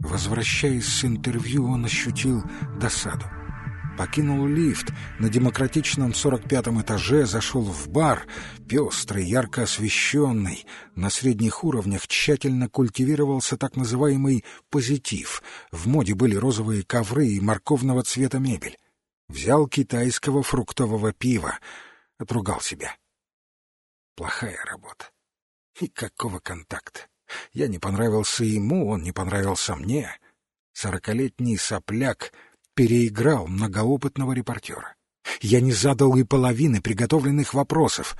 Возвращаясь с интервью, он ощутил досаду. Покинул лифт, на демократичном 45-м этаже зашел в бар, пестрый, ярко освещенный. На средних уровнях тщательно культивировался так называемый «позитив». В моде были розовые ковры и морковного цвета мебель. Взял китайского фруктового пива. Отругал себя. Плохая работа. И какого контакта? Я не понравился ему, он не понравился мне. Сорокалетний сопляк переиграл многоопытного репортера. Я не задал и половины приготовленных вопросов,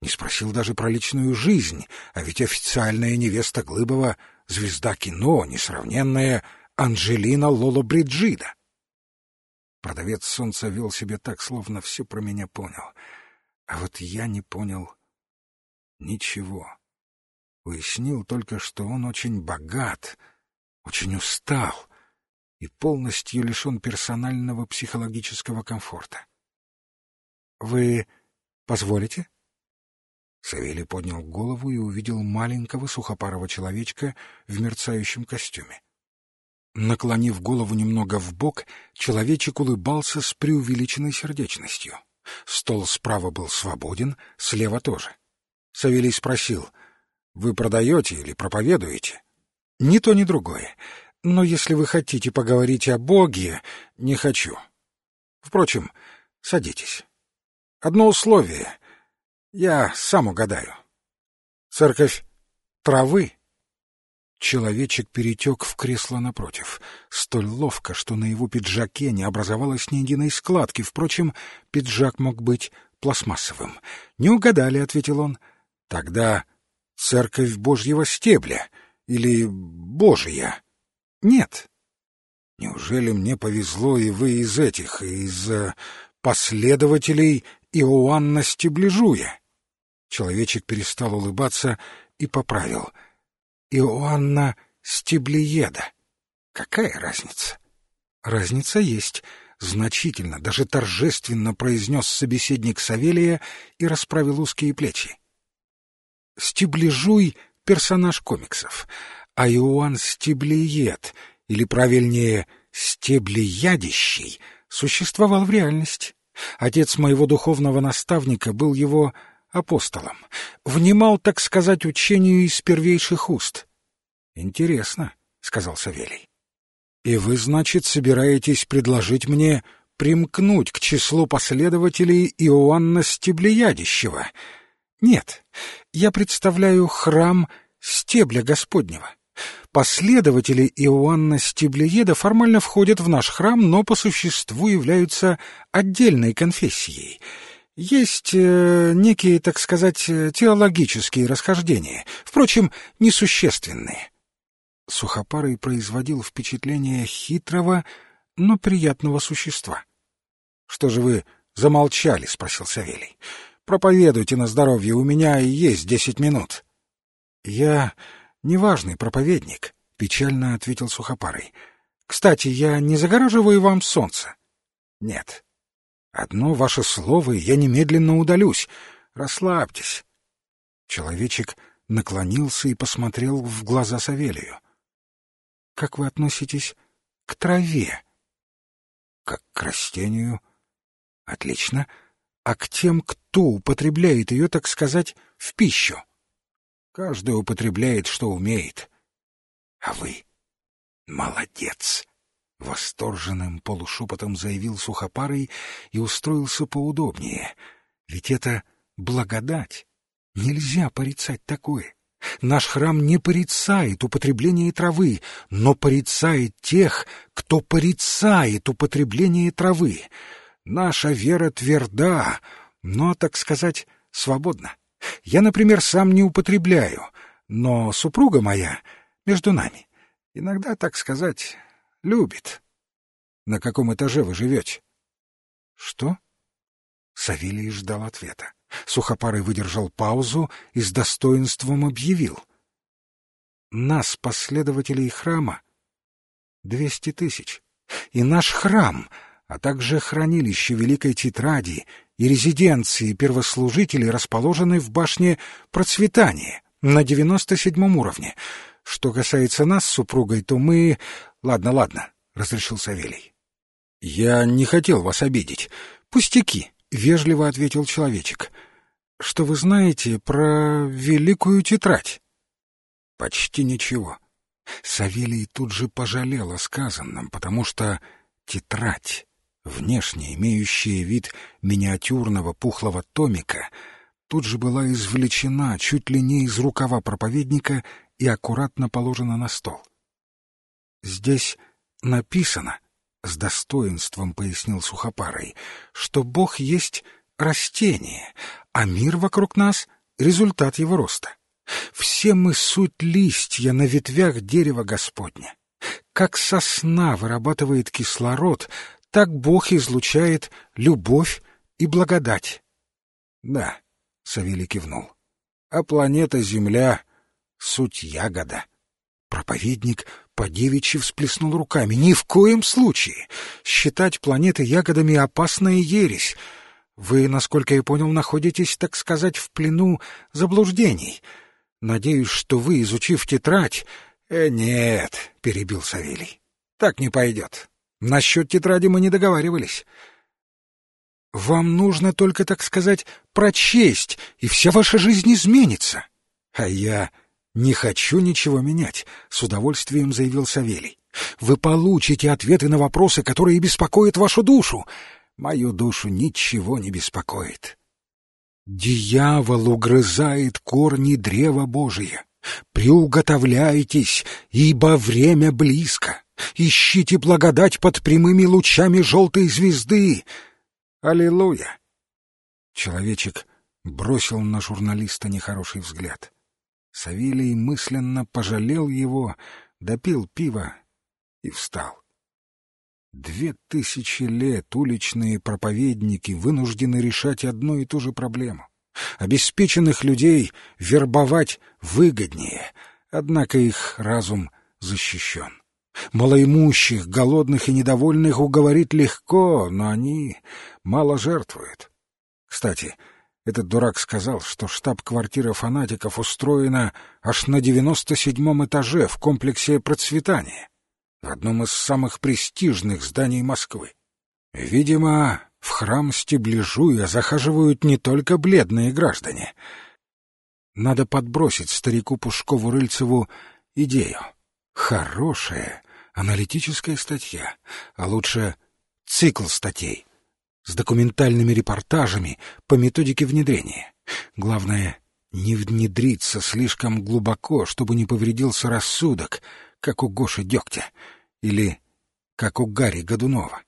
не спросил даже про личную жизнь, а ведь официальная невеста Глыбова — звезда кино, несравненная Анжелина Лоло Бриджида. Продавец солнца вел себя так, словно все про меня понял. А вот я не понял ничего. Уяснил только, что он очень богат, очень устал — и полностью лишен персонального психологического комфорта. «Вы позволите?» Савелий поднял голову и увидел маленького сухопарого человечка в мерцающем костюме. Наклонив голову немного в бок, человечек улыбался с преувеличенной сердечностью. Стол справа был свободен, слева тоже. Савелий спросил, «Вы продаете или проповедуете?» «Ни то, ни другое. Но если вы хотите поговорить о Боге, не хочу. Впрочем, садитесь. Одно условие. Я сам угадаю. Церковь травы. Человечек перетек в кресло напротив, столь ловко, что на его пиджаке не образовалось ни единой складки. Впрочем, пиджак мог быть пластмассовым. «Не угадали», — ответил он. «Тогда церковь Божьего стебля или Божия». Нет. Неужели мне повезло, и вы из этих, из э, последователей Иоанна Стеблежуя? Человечек перестал улыбаться и поправил. Иоанна Стеблееда. Какая разница? Разница есть. Значительно, даже торжественно произнес собеседник Савелия и расправил узкие плечи. Стеблежуй — персонаж комиксов а Иоанн Стеблеед, или, правильнее, Стеблеядящий, существовал в реальности. Отец моего духовного наставника был его апостолом, внимал, так сказать, учению из первейших уст. — Интересно, — сказал Савелий. — И вы, значит, собираетесь предложить мне примкнуть к числу последователей Иоанна Стеблеядящего? Нет, я представляю храм стебля Господнего. Последователи Иоанна Стеблееда формально входят в наш храм, но по существу являются отдельной конфессией. Есть э, некие, так сказать, теологические расхождения, впрочем, несущественные. Сухопарый производил впечатление хитрого, но приятного существа. — Что же вы замолчали? — спросил Савелий. — Проповедуйте на здоровье, у меня и есть десять минут. — Я неважный проповедник, — печально ответил Сухопарый. — Кстати, я не загораживаю вам солнце. — Нет. Одно ваше слово, и я немедленно удалюсь. Расслабьтесь. Человечек наклонился и посмотрел в глаза Савелию. — Как вы относитесь к траве? — Как к растению. — Отлично. А к тем, кто употребляет ее, так сказать, в пищу? — Каждый употребляет, что умеет. А вы молодец! Восторженным полушепотом заявил сухопарый и устроился поудобнее. Ведь это благодать. Нельзя порицать такое. Наш храм не порицает употребление травы, но порицает тех, кто порицает употребление травы. Наша вера тверда, но, так сказать, свободна. Я, например, сам не употребляю, но супруга моя между нами иногда, так сказать, любит. На каком этаже вы живете? Что? Савелий ждал ответа. Сухопарый выдержал паузу и с достоинством объявил. Нас, последователей храма, двести тысяч. И наш храм, а также хранилище Великой Тетради и резиденции первослужителей расположены в башне Процветания на девяносто седьмом уровне. Что касается нас с супругой, то мы... Ладно, ладно, — разрешил Савелий. Я не хотел вас обидеть. Пустяки, — вежливо ответил человечек. Что вы знаете про великую тетрадь? Почти ничего. Савелий тут же пожалел о сказанном, потому что тетрадь, внешне имеющая вид миниатюрного пухлого томика, тут же была извлечена чуть ли не из рукава проповедника и аккуратно положена на стол. «Здесь написано», — с достоинством пояснил Сухопарый, «что Бог есть растение, а мир вокруг нас — результат его роста. Все мы суть листья на ветвях дерева Господня. Как сосна вырабатывает кислород, так Бог излучает любовь и благодать. — Да, — Савелий кивнул, — а планета Земля — суть ягода. Проповедник по-девичьи всплеснул руками. Ни в коем случае! Считать планеты ягодами — опасная ересь. Вы, насколько я понял, находитесь, так сказать, в плену заблуждений — Надеюсь, что вы, изучив тетрадь... Э, нет, — перебил Савелий. Так не пойдет. Насчет тетради мы не договаривались. Вам нужно только, так сказать, прочесть, и вся ваша жизнь изменится. А я не хочу ничего менять, — с удовольствием заявил Савелий. Вы получите ответы на вопросы, которые беспокоят вашу душу. Мою душу ничего не беспокоит. Дьявол угрызает корни древа Божия. Приуготовляйтесь, ибо время близко. Ищите благодать под прямыми лучами желтой звезды. Аллилуйя! Человечек бросил на журналиста нехороший взгляд. Савелий мысленно пожалел его, допил пиво и встал. Две тысячи лет уличные проповедники вынуждены решать одну и ту же проблему. Обеспеченных людей вербовать выгоднее, однако их разум защищен. Малоимущих, голодных и недовольных уговорить легко, но они мало жертвуют. Кстати, этот дурак сказал, что штаб-квартира фанатиков устроена аж на девяносто седьмом этаже в комплексе процветания в одном из самых престижных зданий Москвы. Видимо, в храм Стеблежуя захаживают не только бледные граждане. Надо подбросить старику Пушкову-Рыльцеву идею. Хорошая аналитическая статья, а лучше цикл статей с документальными репортажами по методике внедрения. Главное — не внедриться слишком глубоко, чтобы не повредился рассудок — как у Гоши Дегтя или как у Гарри Годунова.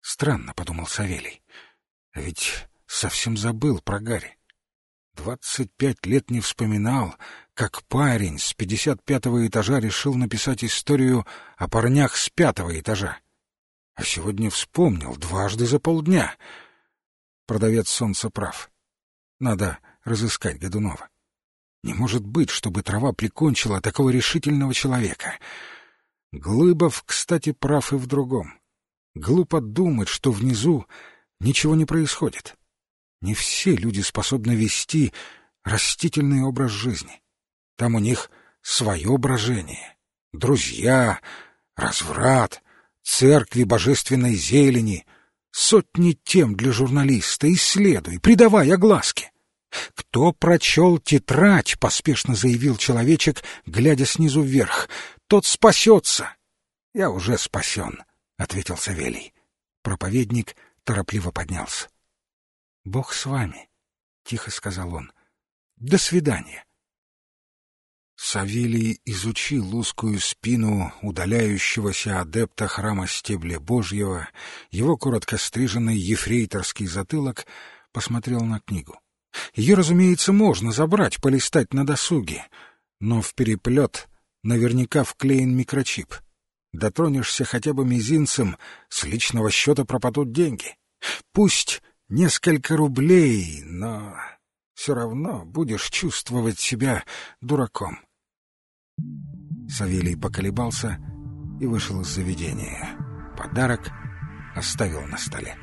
Странно, — подумал Савелий, — а ведь совсем забыл про Гарри. Двадцать пять лет не вспоминал, как парень с пятьдесят пятого этажа решил написать историю о парнях с пятого этажа. А сегодня вспомнил дважды за полдня. Продавец солнца прав. Надо разыскать Годунова. Не может быть, чтобы трава прикончила такого решительного человека. Глыбов, кстати, прав и в другом. Глупо думать, что внизу ничего не происходит. Не все люди способны вести растительный образ жизни. Там у них свое брожение, друзья, разврат, церкви божественной зелени, сотни тем для журналиста. Исследуй, придавай огласки. «Кто прочел тетрадь?» — поспешно заявил человечек, глядя снизу вверх. «Тот спасется!» «Я уже спасен», — ответил Савелий. Проповедник торопливо поднялся. «Бог с вами», — тихо сказал он. «До свидания». Савелий изучил узкую спину удаляющегося адепта храма Стебля Божьего, его коротко стриженный ефрейторский затылок, посмотрел на книгу. Ее, разумеется, можно забрать, полистать на досуге, но в переплет наверняка вклеен микрочип. Дотронешься хотя бы мизинцем, с личного счета пропадут деньги. Пусть несколько рублей, но все равно будешь чувствовать себя дураком. Савелий поколебался и вышел из заведения. Подарок оставил на столе.